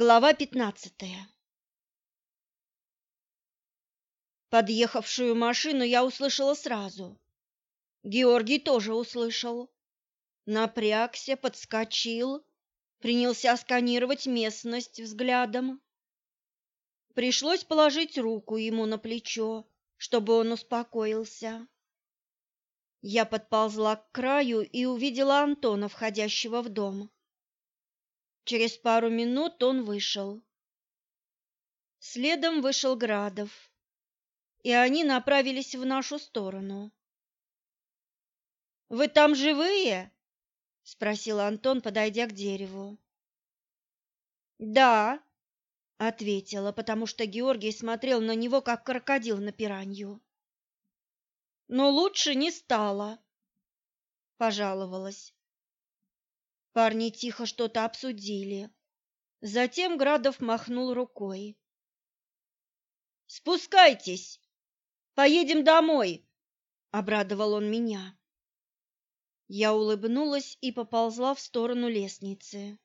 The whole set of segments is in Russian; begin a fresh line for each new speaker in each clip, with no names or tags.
Глава пятнадцатая Подъехавшую машину я услышала сразу. Георгий тоже услышал. Напрягся, подскочил, принялся сканировать местность взглядом. Пришлось положить руку ему на плечо, чтобы он успокоился. Я подползла к краю и увидела Антона, входящего в дом. Через пару минут он вышел. Следом вышел Градов, и они направились в нашу сторону. «Вы там живые?» — спросил Антон, подойдя к дереву. «Да», — ответила, потому что Георгий смотрел на него, как крокодил на пиранью. «Но лучше не стало», — пожаловалась. Парни тихо что-то обсудили. Затем Градов махнул рукой. «Спускайтесь! Поедем домой!» — обрадовал он меня. Я улыбнулась и поползла в сторону лестницы.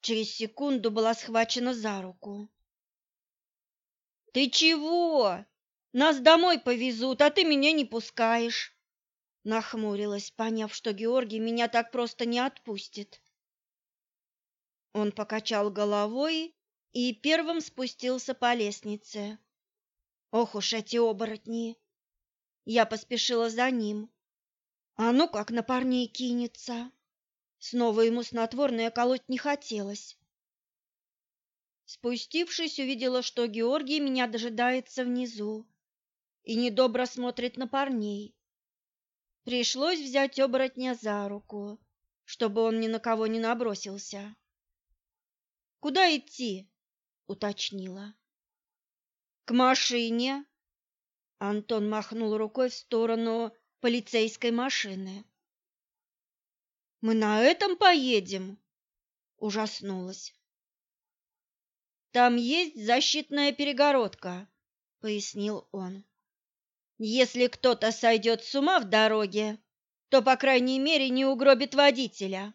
Через секунду была схвачена за руку. «Ты чего? Нас домой повезут, а ты меня не пускаешь!» Нахмурилась, поняв, что Георгий меня так просто не отпустит. Он покачал головой и первым спустился по лестнице. Ох уж эти оборотни! Я поспешила за ним. А ну как на парней кинется! Снова ему снотворное колоть не хотелось. Спустившись, увидела, что Георгий меня дожидается внизу и недобро смотрит на парней. Пришлось взять оборотня за руку, чтобы он ни на кого не набросился. «Куда идти?» — уточнила. «К машине!» Антон махнул рукой в сторону полицейской машины. «Мы на этом поедем?» — ужаснулась. «Там есть защитная перегородка», — пояснил он. Если кто-то сойдет с ума в дороге, то, по крайней мере, не угробит водителя.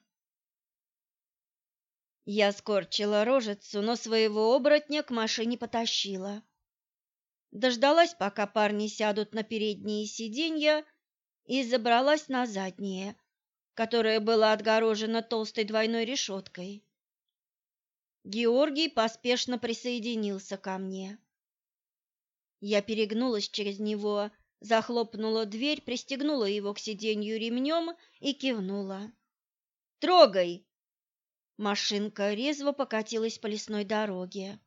Я скорчила рожицу, но своего оборотня к машине потащила. Дождалась, пока парни сядут на передние сиденья, и забралась на заднее, которое было отгорожено толстой двойной решеткой. Георгий поспешно присоединился ко мне. Я перегнулась через него, захлопнула дверь, пристегнула его к сиденью ремнем и кивнула. «Трогай!» Машинка резво покатилась по лесной дороге.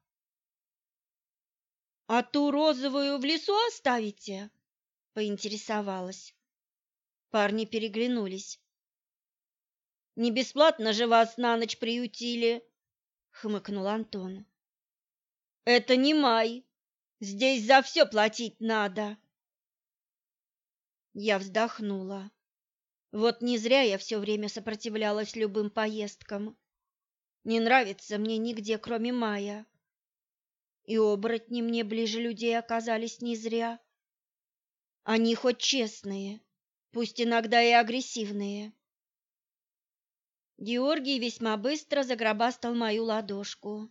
«А ту розовую в лесу оставите?» — поинтересовалась. Парни переглянулись. «Не бесплатно же вас на ночь приютили!» — хмыкнул Антон. «Это не май!» Здесь за все платить надо. Я вздохнула. Вот не зря я все время сопротивлялась любым поездкам. Не нравится мне нигде, кроме мая. И оборотни мне ближе людей оказались не зря. Они хоть честные, пусть иногда и агрессивные. Георгий весьма быстро загробастал мою ладошку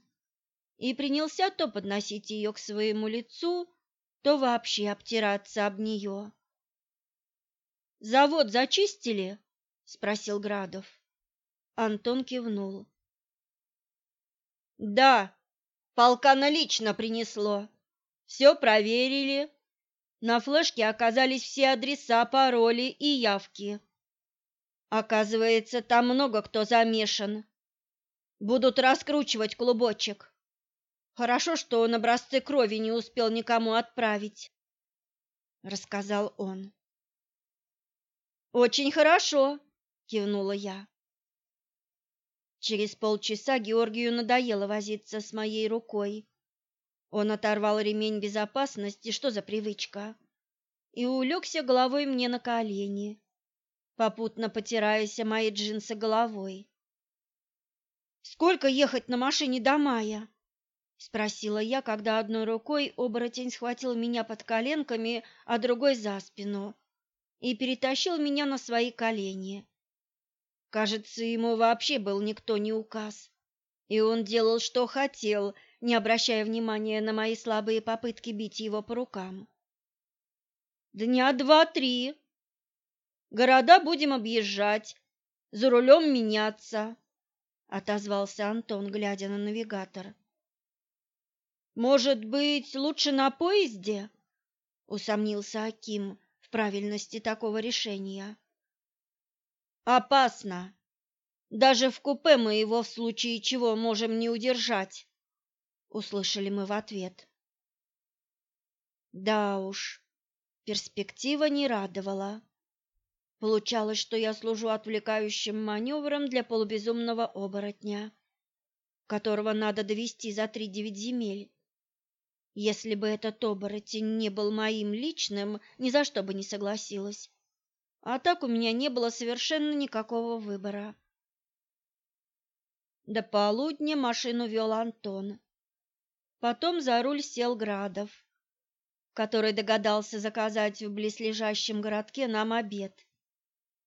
и принялся то подносить ее к своему лицу, то вообще обтираться об нее. «Завод зачистили?» — спросил Градов. Антон кивнул. «Да, полкана лично принесло. Все проверили. На флешке оказались все адреса, пароли и явки. Оказывается, там много кто замешан. Будут раскручивать клубочек. Хорошо, что он образцы крови не успел никому отправить, рассказал он. Очень хорошо, кивнула я. Через полчаса Георгию надоело возиться с моей рукой. Он оторвал ремень безопасности, что за привычка, и улегся головой мне на колени, попутно потираясь о мои джинсы головой. «Сколько ехать на машине до мая?» Спросила я, когда одной рукой оборотень схватил меня под коленками, а другой за спину и перетащил меня на свои колени. Кажется, ему вообще был никто не указ. И он делал, что хотел, не обращая внимания на мои слабые попытки бить его по рукам. Дня два-три. Города будем объезжать, за рулем меняться, отозвался Антон, глядя на навигатор. Может быть, лучше на поезде? усомнился Аким в правильности такого решения. Опасно. Даже в купе мы его в случае чего можем не удержать, услышали мы в ответ. Да уж, перспектива не радовала. Получалось, что я служу отвлекающим маневром для полубезумного оборотня, которого надо довести за три-девять земель. Если бы этот оборотень не был моим личным, ни за что бы не согласилась. А так у меня не было совершенно никакого выбора. До полудня машину вел Антон. Потом за руль сел Градов, который догадался заказать в близлежащем городке нам обед.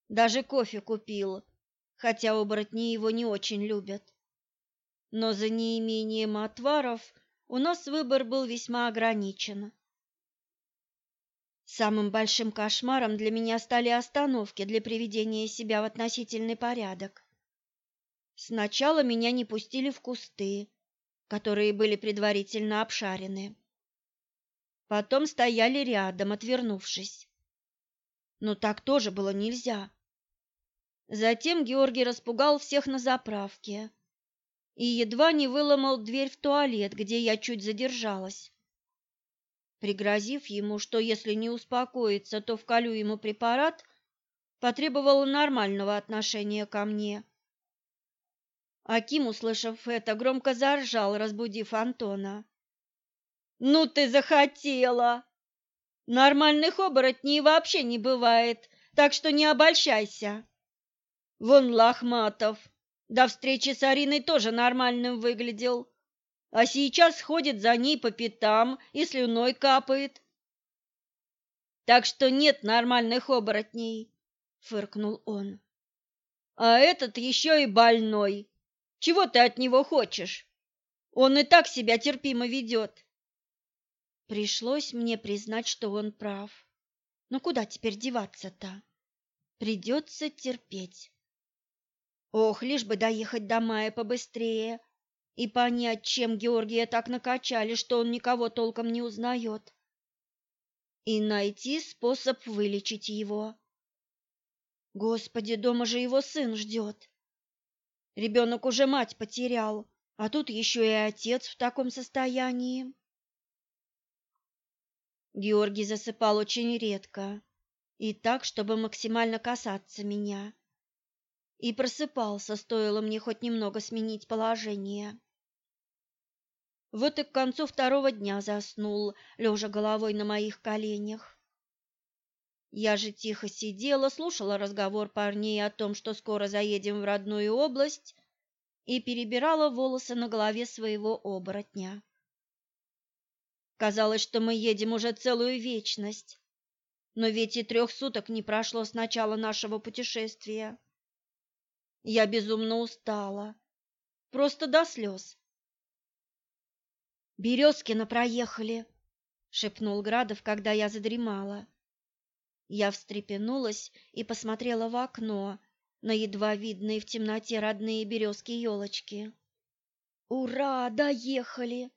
Даже кофе купил, хотя оборотни его не очень любят. Но за неимением отваров у нас выбор был весьма ограничен. Самым большим кошмаром для меня стали остановки для приведения себя в относительный порядок. Сначала меня не пустили в кусты, которые были предварительно обшарены. Потом стояли рядом, отвернувшись. Но так тоже было нельзя. Затем Георгий распугал всех на заправке и едва не выломал дверь в туалет, где я чуть задержалась. Пригрозив ему, что если не успокоится, то вколю ему препарат, потребовал нормального отношения ко мне. Аким, услышав это, громко заржал, разбудив Антона. «Ну ты захотела! Нормальных оборотней вообще не бывает, так что не обольщайся!» Вон Лохматов до встречи с Ариной тоже нормальным выглядел, а сейчас ходит за ней по пятам и слюной капает. Так что нет нормальных оборотней, фыркнул он. А этот еще и больной. Чего ты от него хочешь? Он и так себя терпимо ведет. Пришлось мне признать, что он прав. Но куда теперь деваться-то? Придется терпеть. Ох, лишь бы доехать до мая побыстрее и понять, чем Георгия так накачали, что он никого толком не узнает. И найти способ вылечить его. Господи, дома же его сын ждет. Ребенок уже мать потерял, а тут еще и отец в таком состоянии. Георгий засыпал очень редко и так, чтобы максимально касаться меня. И просыпался, стоило мне хоть немного сменить положение. Вот и к концу второго дня заснул, лежа головой на моих коленях. Я же тихо сидела, слушала разговор парней о том, что скоро заедем в родную область, и перебирала волосы на голове своего оборотня. Казалось, что мы едем уже целую вечность, но ведь и трех суток не прошло с начала нашего путешествия. Я безумно устала, просто до слез. «Березкино проехали», — шепнул Градов, когда я задремала. Я встрепенулась и посмотрела в окно на едва видные в темноте родные березки-елочки. «Ура, доехали!»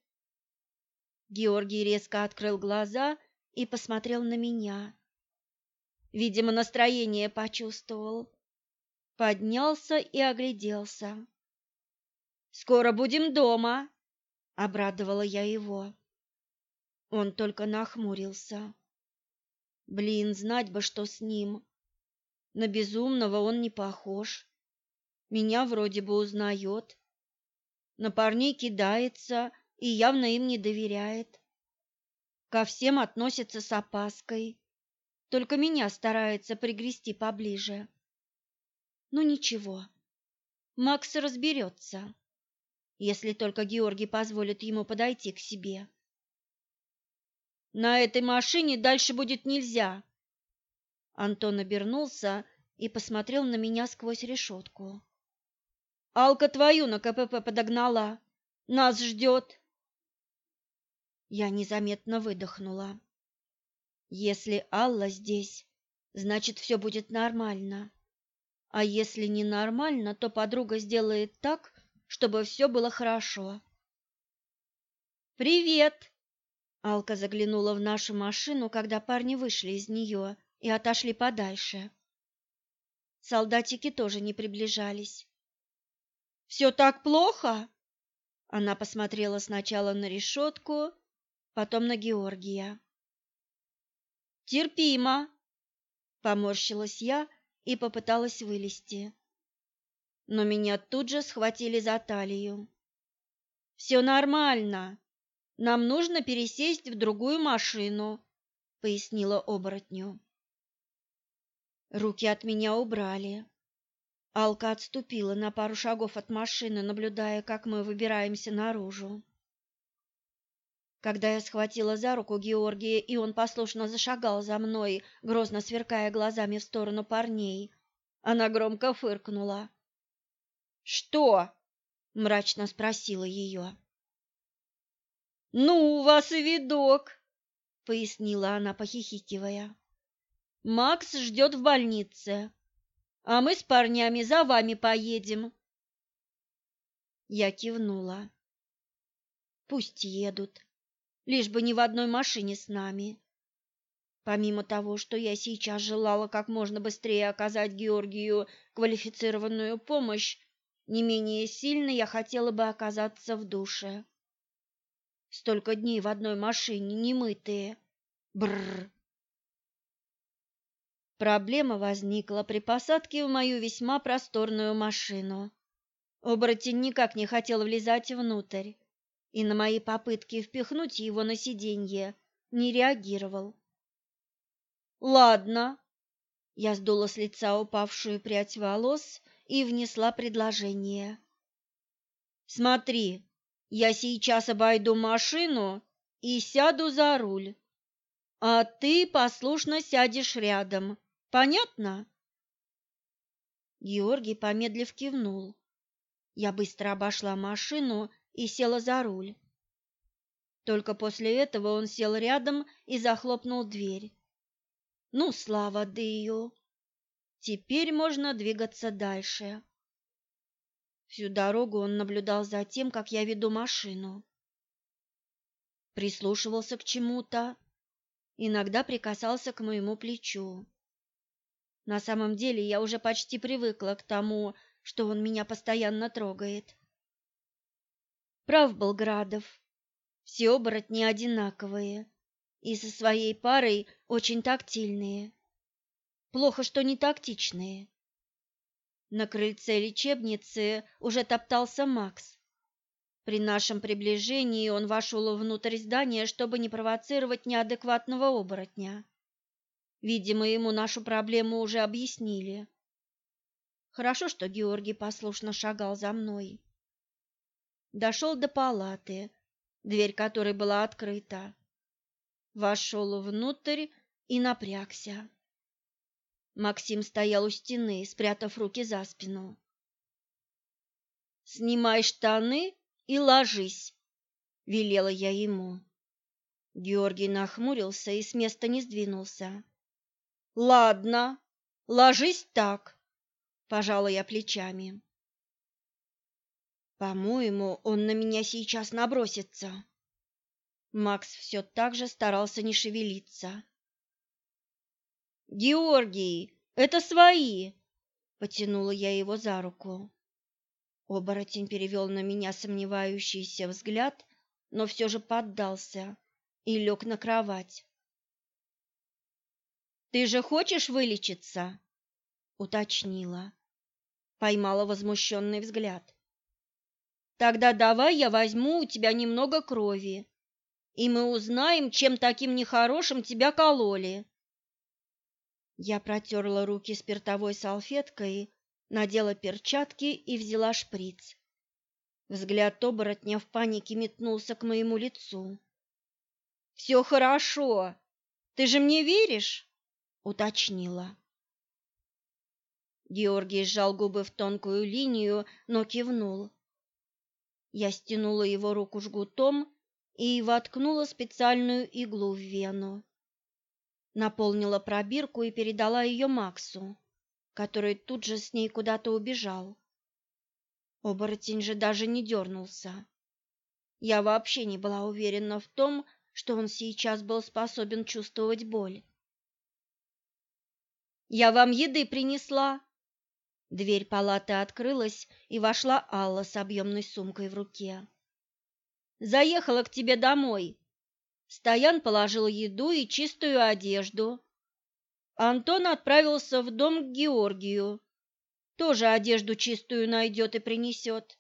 Георгий резко открыл глаза и посмотрел на меня. Видимо, настроение почувствовал. Поднялся и огляделся. «Скоро будем дома!» — обрадовала я его. Он только нахмурился. Блин, знать бы, что с ним. На безумного он не похож. Меня вроде бы узнает. На парней кидается и явно им не доверяет. Ко всем относится с опаской. Только меня старается пригрести поближе. Ну ничего, Макс разберется, если только Георгий позволит ему подойти к себе. На этой машине дальше будет нельзя. Антон обернулся и посмотрел на меня сквозь решетку. Алка твою на КПП подогнала. Нас ждет. Я незаметно выдохнула. Если Алла здесь, значит, все будет нормально. А если не нормально, то подруга сделает так, чтобы все было хорошо. «Привет!» Алка заглянула в нашу машину, когда парни вышли из нее и отошли подальше. Солдатики тоже не приближались. «Все так плохо?» Она посмотрела сначала на решетку, потом на Георгия. «Терпимо!» — поморщилась я и попыталась вылезти. Но меня тут же схватили за талию. «Все нормально. Нам нужно пересесть в другую машину», — пояснила оборотню. Руки от меня убрали. Алка отступила на пару шагов от машины, наблюдая, как мы выбираемся наружу. Когда я схватила за руку Георгия, и он послушно зашагал за мной, грозно сверкая глазами в сторону парней, она громко фыркнула. «Что?» — мрачно спросила ее. «Ну, у вас и видок!» — пояснила она, похихикивая. «Макс ждет в больнице а мы с парнями за вами поедем. Я кивнула. Пусть едут, лишь бы не в одной машине с нами. Помимо того, что я сейчас желала как можно быстрее оказать Георгию квалифицированную помощь, не менее сильно я хотела бы оказаться в душе. Столько дней в одной машине, немытые. Бррр. Проблема возникла при посадке в мою весьма просторную машину. Оборотень никак не хотел влезать внутрь, и на мои попытки впихнуть его на сиденье не реагировал. «Ладно», — я сдула с лица упавшую прядь волос и внесла предложение. «Смотри, я сейчас обойду машину и сяду за руль, а ты послушно сядешь рядом» Понятно? Георгий, помедлив, кивнул. Я быстро обошла машину и села за руль. Только после этого он сел рядом и захлопнул дверь. Ну, слава Дию! Теперь можно двигаться дальше. Всю дорогу он наблюдал за тем, как я веду машину. Прислушивался к чему-то, иногда прикасался к моему плечу. На самом деле я уже почти привыкла к тому, что он меня постоянно трогает. Прав был Градов. Все оборотни одинаковые и со своей парой очень тактильные. Плохо, что не тактичные. На крыльце лечебницы уже топтался Макс. При нашем приближении он вошел внутрь здания, чтобы не провоцировать неадекватного оборотня. Видимо, ему нашу проблему уже объяснили. Хорошо, что Георгий послушно шагал за мной. Дошел до палаты, дверь которой была открыта. Вошел внутрь и напрягся. Максим стоял у стены, спрятав руки за спину. «Снимай штаны и ложись», — велела я ему. Георгий нахмурился и с места не сдвинулся. Ладно, ложись так, пожала я плечами. По-моему, он на меня сейчас набросится. Макс все так же старался не шевелиться. Георгий, это свои, потянула я его за руку. Оборотень перевел на меня сомневающийся взгляд, но все же поддался и лег на кровать. Ты же хочешь вылечиться? уточнила. Поймала возмущенный взгляд. Тогда давай я возьму у тебя немного крови, и мы узнаем, чем таким нехорошим тебя кололи. Я протерла руки спиртовой салфеткой, надела перчатки и взяла шприц. Взгляд оборотня в панике метнулся к моему лицу. «Все хорошо. Ты же мне веришь?» уточнила. Георгий сжал губы в тонкую линию, но кивнул. Я стянула его руку жгутом и воткнула специальную иглу в вену. Наполнила пробирку и передала ее Максу, который тут же с ней куда-то убежал. Оборотень же даже не дернулся. Я вообще не была уверена в том, что он сейчас был способен чувствовать боль. «Я вам еды принесла!» Дверь палаты открылась, и вошла Алла с объемной сумкой в руке. «Заехала к тебе домой!» Стоян положил еду и чистую одежду. Антон отправился в дом к Георгию. Тоже одежду чистую найдет и принесет.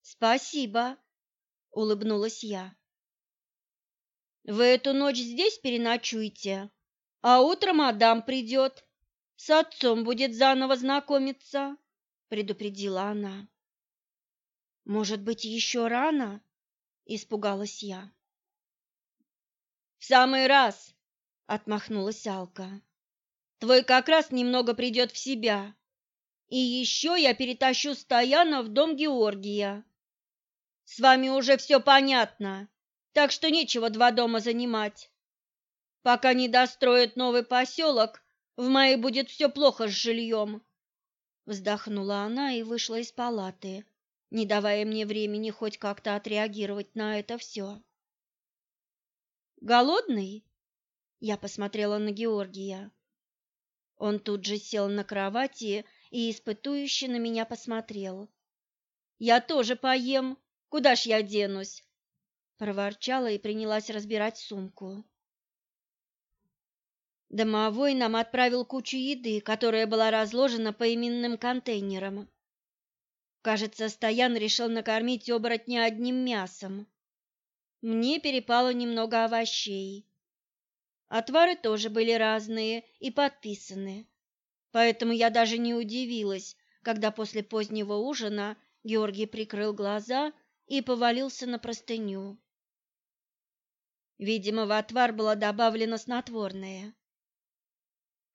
«Спасибо!» — улыбнулась я. «Вы эту ночь здесь переночуете, а утром Адам придет, с отцом будет заново знакомиться», — предупредила она. «Может быть, еще рано?» — испугалась я. «В самый раз!» — отмахнулась Алка. «Твой как раз немного придет в себя. И еще я перетащу Стояна в дом Георгия. С вами уже все понятно, так что нечего два дома занимать. Пока не достроят новый поселок, в мае будет все плохо с жильем. Вздохнула она и вышла из палаты, не давая мне времени хоть как-то отреагировать на это все. «Голодный?» Я посмотрела на Георгия. Он тут же сел на кровати и испытующе на меня посмотрел. «Я тоже поем», Куда ж я денусь? проворчала и принялась разбирать сумку. Домовой нам отправил кучу еды, которая была разложена по именным контейнерам. Кажется, Стоян решил накормить оборотня одним мясом. Мне перепало немного овощей. Отвары тоже были разные и подписаны. Поэтому я даже не удивилась, когда после позднего ужина Георгий прикрыл глаза и повалился на простыню. Видимо, в отвар было добавлено снотворное.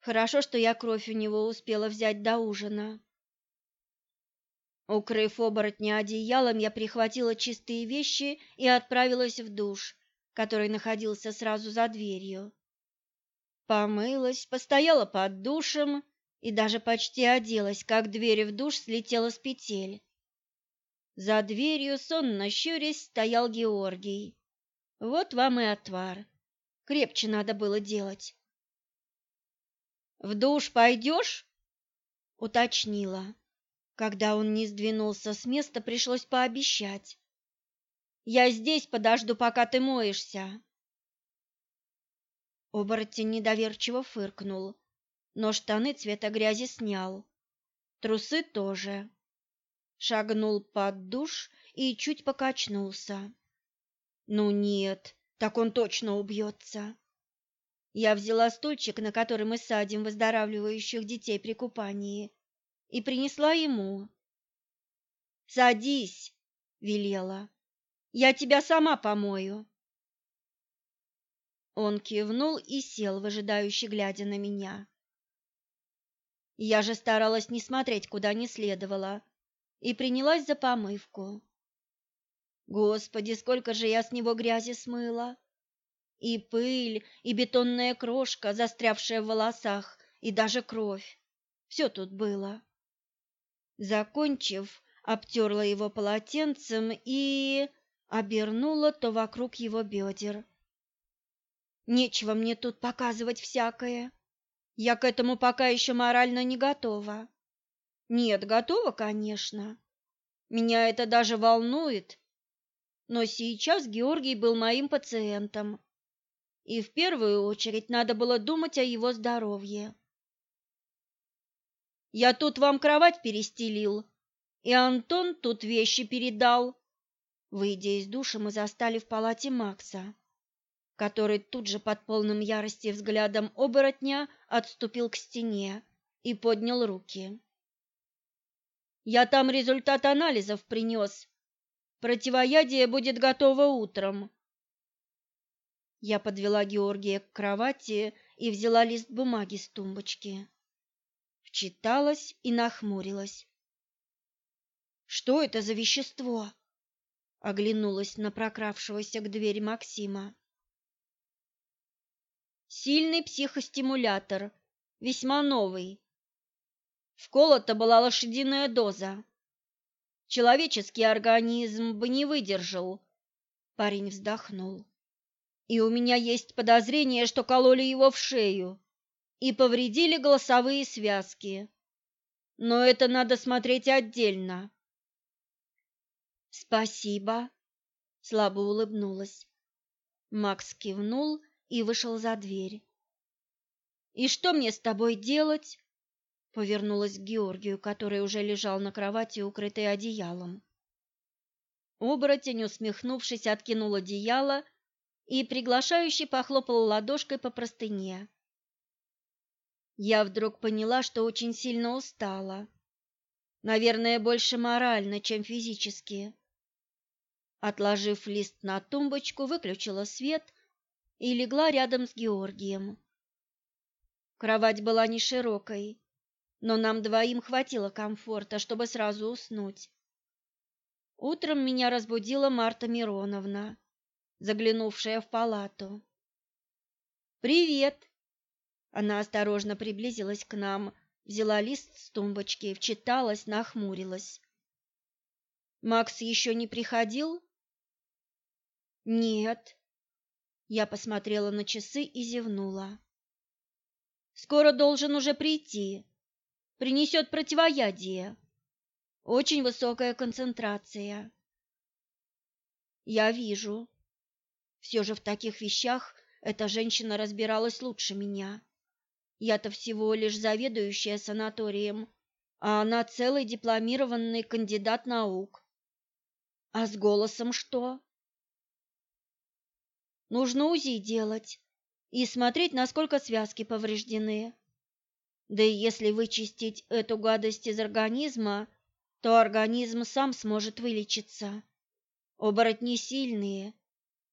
Хорошо, что я кровь у него успела взять до ужина. Укрыв оборотня одеялом, я прихватила чистые вещи и отправилась в душ, который находился сразу за дверью. Помылась, постояла под душем и даже почти оделась, как дверь в душ слетела с петель. За дверью, сонно щурясь, стоял Георгий. Вот вам и отвар. Крепче надо было делать. «В душ пойдешь?» — уточнила. Когда он не сдвинулся с места, пришлось пообещать. «Я здесь подожду, пока ты моешься». Оборотень недоверчиво фыркнул, но штаны цвета грязи снял. Трусы тоже шагнул под душ и чуть покачнулся. Ну нет, так он точно убьется. Я взяла стульчик, на который мы садим выздоравливающих детей при купании, и принесла ему. «Садись», — велела, — «я тебя сама помою». Он кивнул и сел, выжидающе глядя на меня. Я же старалась не смотреть, куда не следовало, и принялась за помывку. Господи, сколько же я с него грязи смыла! И пыль, и бетонная крошка, застрявшая в волосах, и даже кровь. Все тут было. Закончив, обтерла его полотенцем и обернула то вокруг его бедер. Нечего мне тут показывать всякое. Я к этому пока еще морально не готова. Нет, готова, конечно. Меня это даже волнует. Но сейчас Георгий был моим пациентом, и в первую очередь надо было думать о его здоровье. Я тут вам кровать перестелил, и Антон тут вещи передал. Выйдя из душа, мы застали в палате Макса, который тут же под полным ярости взглядом оборотня отступил к стене и поднял руки. Я там результат анализов принес. Противоядие будет готово утром. Я подвела Георгия к кровати и взяла лист бумаги с тумбочки. Вчиталась и нахмурилась. Что это за вещество? Оглянулась на прокравшегося к двери Максима. Сильный психостимулятор, весьма новый. Вколота была лошадиная доза. Человеческий организм бы не выдержал. Парень вздохнул. И у меня есть подозрение, что кололи его в шею и повредили голосовые связки. Но это надо смотреть отдельно. Спасибо, слабо улыбнулась. Макс кивнул и вышел за дверь. И что мне с тобой делать? Повернулась к Георгию, который уже лежал на кровати, укрытый одеялом. Оборотень, усмехнувшись, откинул одеяло и приглашающе похлопал ладошкой по простыне. Я вдруг поняла, что очень сильно устала. Наверное, больше морально, чем физически. Отложив лист на тумбочку, выключила свет и легла рядом с Георгием. Кровать была не широкой, но нам двоим хватило комфорта, чтобы сразу уснуть. Утром меня разбудила Марта Мироновна, заглянувшая в палату. «Привет!» Она осторожно приблизилась к нам, взяла лист с тумбочки, вчиталась, нахмурилась. Макс еще не приходил? Нет. Я посмотрела на часы и зевнула. Скоро должен уже прийти. Принесет противоядие. Очень высокая концентрация. Я вижу. Все же в таких вещах эта женщина разбиралась лучше меня. Я-то всего лишь заведующая санаторием, а она целый дипломированный кандидат наук. А с голосом что? Нужно УЗИ делать и смотреть, насколько связки повреждены. Да и если вычистить эту гадость из организма, то организм сам сможет вылечиться. Оборотни сильные,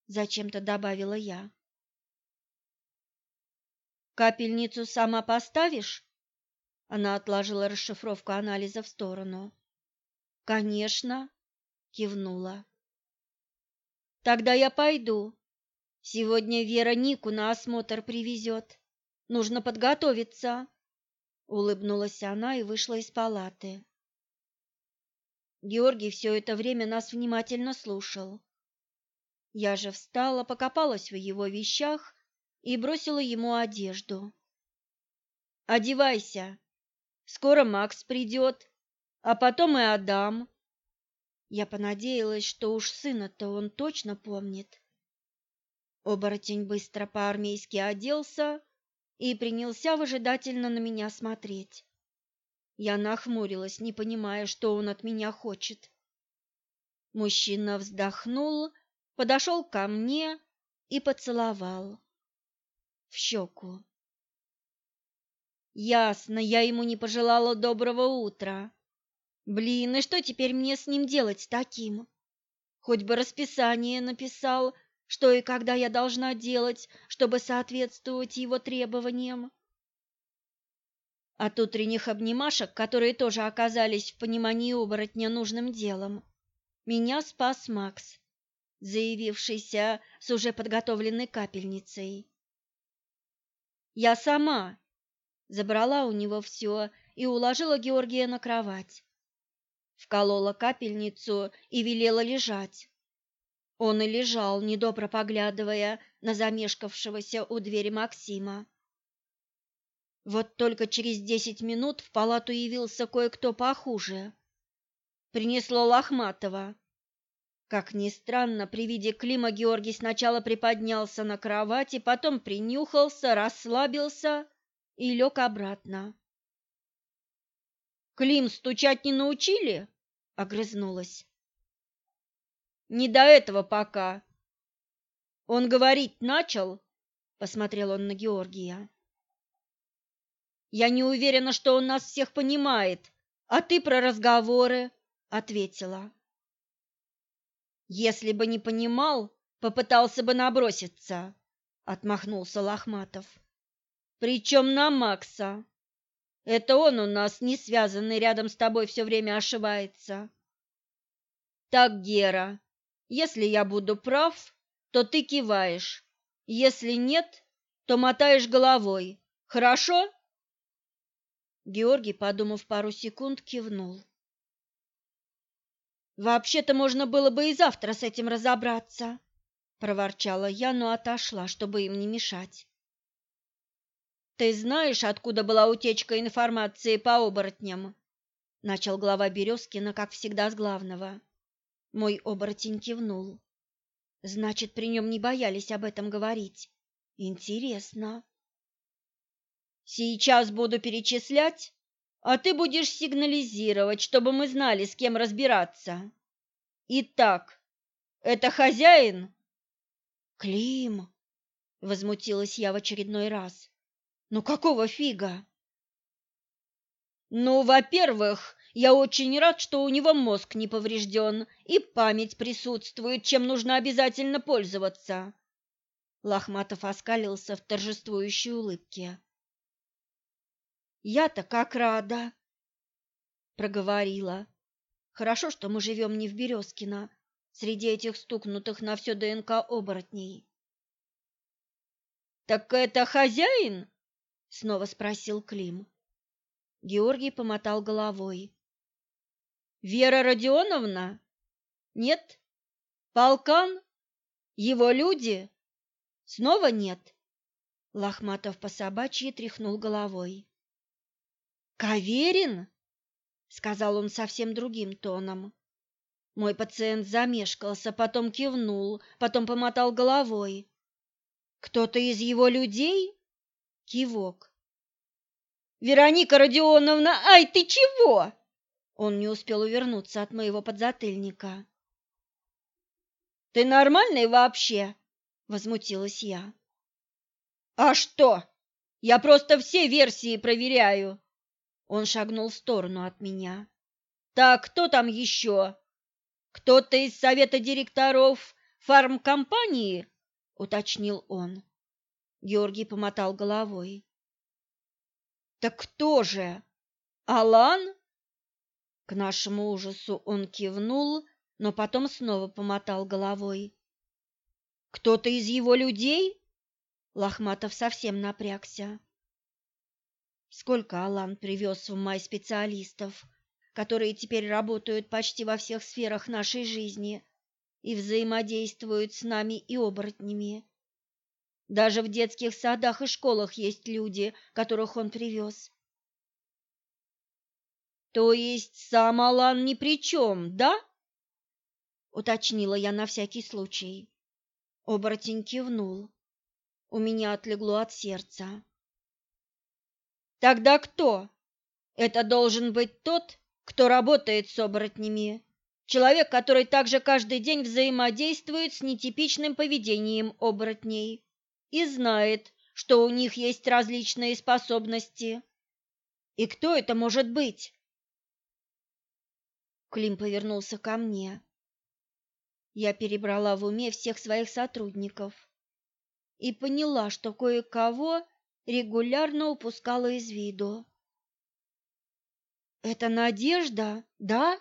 зачем-то добавила я. Капельницу сама поставишь? Она отложила расшифровку анализа в сторону. Конечно, кивнула. Тогда я пойду. Сегодня Вера Нику на осмотр привезет. Нужно подготовиться. Улыбнулась она и вышла из палаты. Георгий все это время нас внимательно слушал. Я же встала, покопалась в его вещах и бросила ему одежду. «Одевайся, скоро Макс придет, а потом и Адам». Я понадеялась, что уж сына-то он точно помнит. Оборотень быстро по-армейски оделся и принялся выжидательно на меня смотреть. Я нахмурилась, не понимая, что он от меня хочет. Мужчина вздохнул, подошел ко мне и поцеловал в щеку. Ясно, я ему не пожелала доброго утра. Блин, и что теперь мне с ним делать таким? Хоть бы расписание написал, что и когда я должна делать, чтобы соответствовать его требованиям. От утренних обнимашек, которые тоже оказались в понимании оборотня нужным делом, меня спас Макс, заявившийся с уже подготовленной капельницей. Я сама забрала у него все и уложила Георгия на кровать. Вколола капельницу и велела лежать. Он и лежал, недобро поглядывая на замешкавшегося у двери Максима. Вот только через десять минут в палату явился кое-кто похуже. Принесло Лохматова. Как ни странно, при виде Клима Георгий сначала приподнялся на кровати, потом принюхался, расслабился и лег обратно. «Клим, стучать не научили?» — огрызнулась. «Не до этого пока». «Он говорить начал?» — посмотрел он на Георгия. «Я не уверена, что он нас всех понимает, а ты про разговоры», — ответила. Если бы не понимал, попытался бы наброситься, отмахнулся Лохматов. Причем на Макса. Это он у нас, не связанный, рядом с тобой все время ошибается. Так, Гера, если я буду прав, то ты киваешь. Если нет, то мотаешь головой. Хорошо? Георгий, подумав пару секунд, кивнул. Вообще-то можно было бы и завтра с этим разобраться, проворчала я, но отошла, чтобы им не мешать. Ты знаешь, откуда была утечка информации по оборотням? начал глава Березкина, как всегда, с главного. Мой оборотень кивнул. Значит, при нем не боялись об этом говорить. Интересно. Сейчас буду перечислять, а ты будешь сигнализировать, чтобы мы знали, с кем разбираться. Итак, это хозяин? Клим, возмутилась я в очередной раз. Ну какого фига? Ну, во-первых, я очень рад, что у него мозг не поврежден и память присутствует, чем нужно обязательно пользоваться. Лохматов оскалился в торжествующей улыбке. Я-то как рада, проговорила. Хорошо, что мы живем не в Березкино, среди этих стукнутых на все ДНК оборотней. Так это хозяин? снова спросил Клим. Георгий помотал головой. Вера Родионовна? Нет? Полкан? Его люди? Снова нет? Лохматов по собачьи тряхнул головой. Каверин? сказал он совсем другим тоном. Мой пациент замешкался, потом кивнул, потом помотал головой. Кто-то из его людей? Кивок. Вероника Родионовна, ай, ты чего? Он не успел увернуться от моего подзатыльника. Ты нормальный вообще? возмутилась я. А что? Я просто все версии проверяю. Он шагнул в сторону от меня. Так, кто там еще? Кто-то из совета директоров фармкомпании? уточнил он. Георгий помотал головой. Так кто же? Алан? К нашему ужасу он кивнул, но потом снова помотал головой. Кто-то из его людей? Лохматов совсем напрягся. Сколько Алан привез в май специалистов, которые теперь работают почти во всех сферах нашей жизни и взаимодействуют с нами и оборотнями. Даже в детских садах и школах есть люди, которых он привез. То есть сам Алан ни при чем, да? Уточнила я на всякий случай. Оборотень кивнул. У меня отлегло от сердца. Тогда кто? Это должен быть тот, кто работает с оборотнями. Человек, который также каждый день взаимодействует с нетипичным поведением оборотней и знает, что у них есть различные способности. И кто это может быть? Клим повернулся ко мне. Я перебрала в уме всех своих сотрудников и поняла, что кое-кого регулярно упускала из виду. «Это Надежда, да?»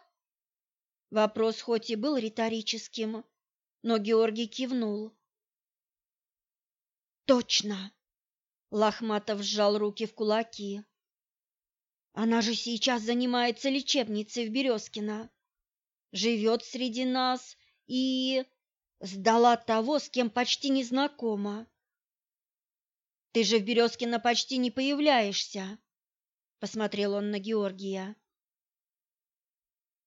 Вопрос хоть и был риторическим, но Георгий кивнул. «Точно!» Лохматов сжал руки в кулаки. «Она же сейчас занимается лечебницей в Березкино, живет среди нас и сдала того, с кем почти не знакома. Ты же в Березкино почти не появляешься, посмотрел он на Георгия.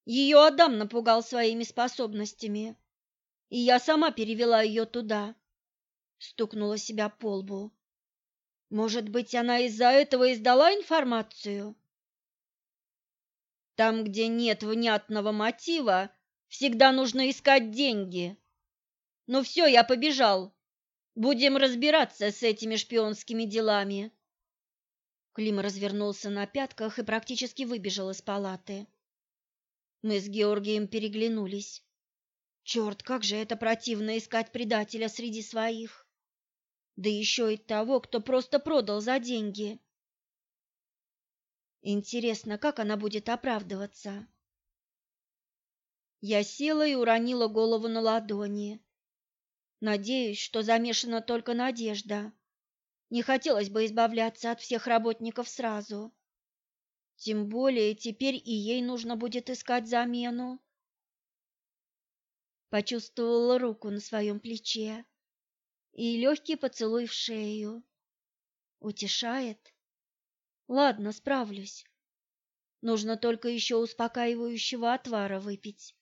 Ее Адам напугал своими способностями, и я сама перевела ее туда. Стукнула себя по лбу. Может быть, она из-за этого издала информацию? Там, где нет внятного мотива, всегда нужно искать деньги. Ну все, я побежал. Будем разбираться с этими шпионскими делами. Клим развернулся на пятках и практически выбежал из палаты. Мы с Георгием переглянулись. Черт, как же это противно искать предателя среди своих. Да еще и того, кто просто продал за деньги. Интересно, как она будет оправдываться? Я села и уронила голову на ладони. Надеюсь, что замешана только Надежда. Не хотелось бы избавляться от всех работников сразу. Тем более теперь и ей нужно будет искать замену. Почувствовала руку на своем плече и легкий поцелуй в шею. Утешает? Ладно, справлюсь. Нужно только еще успокаивающего отвара выпить.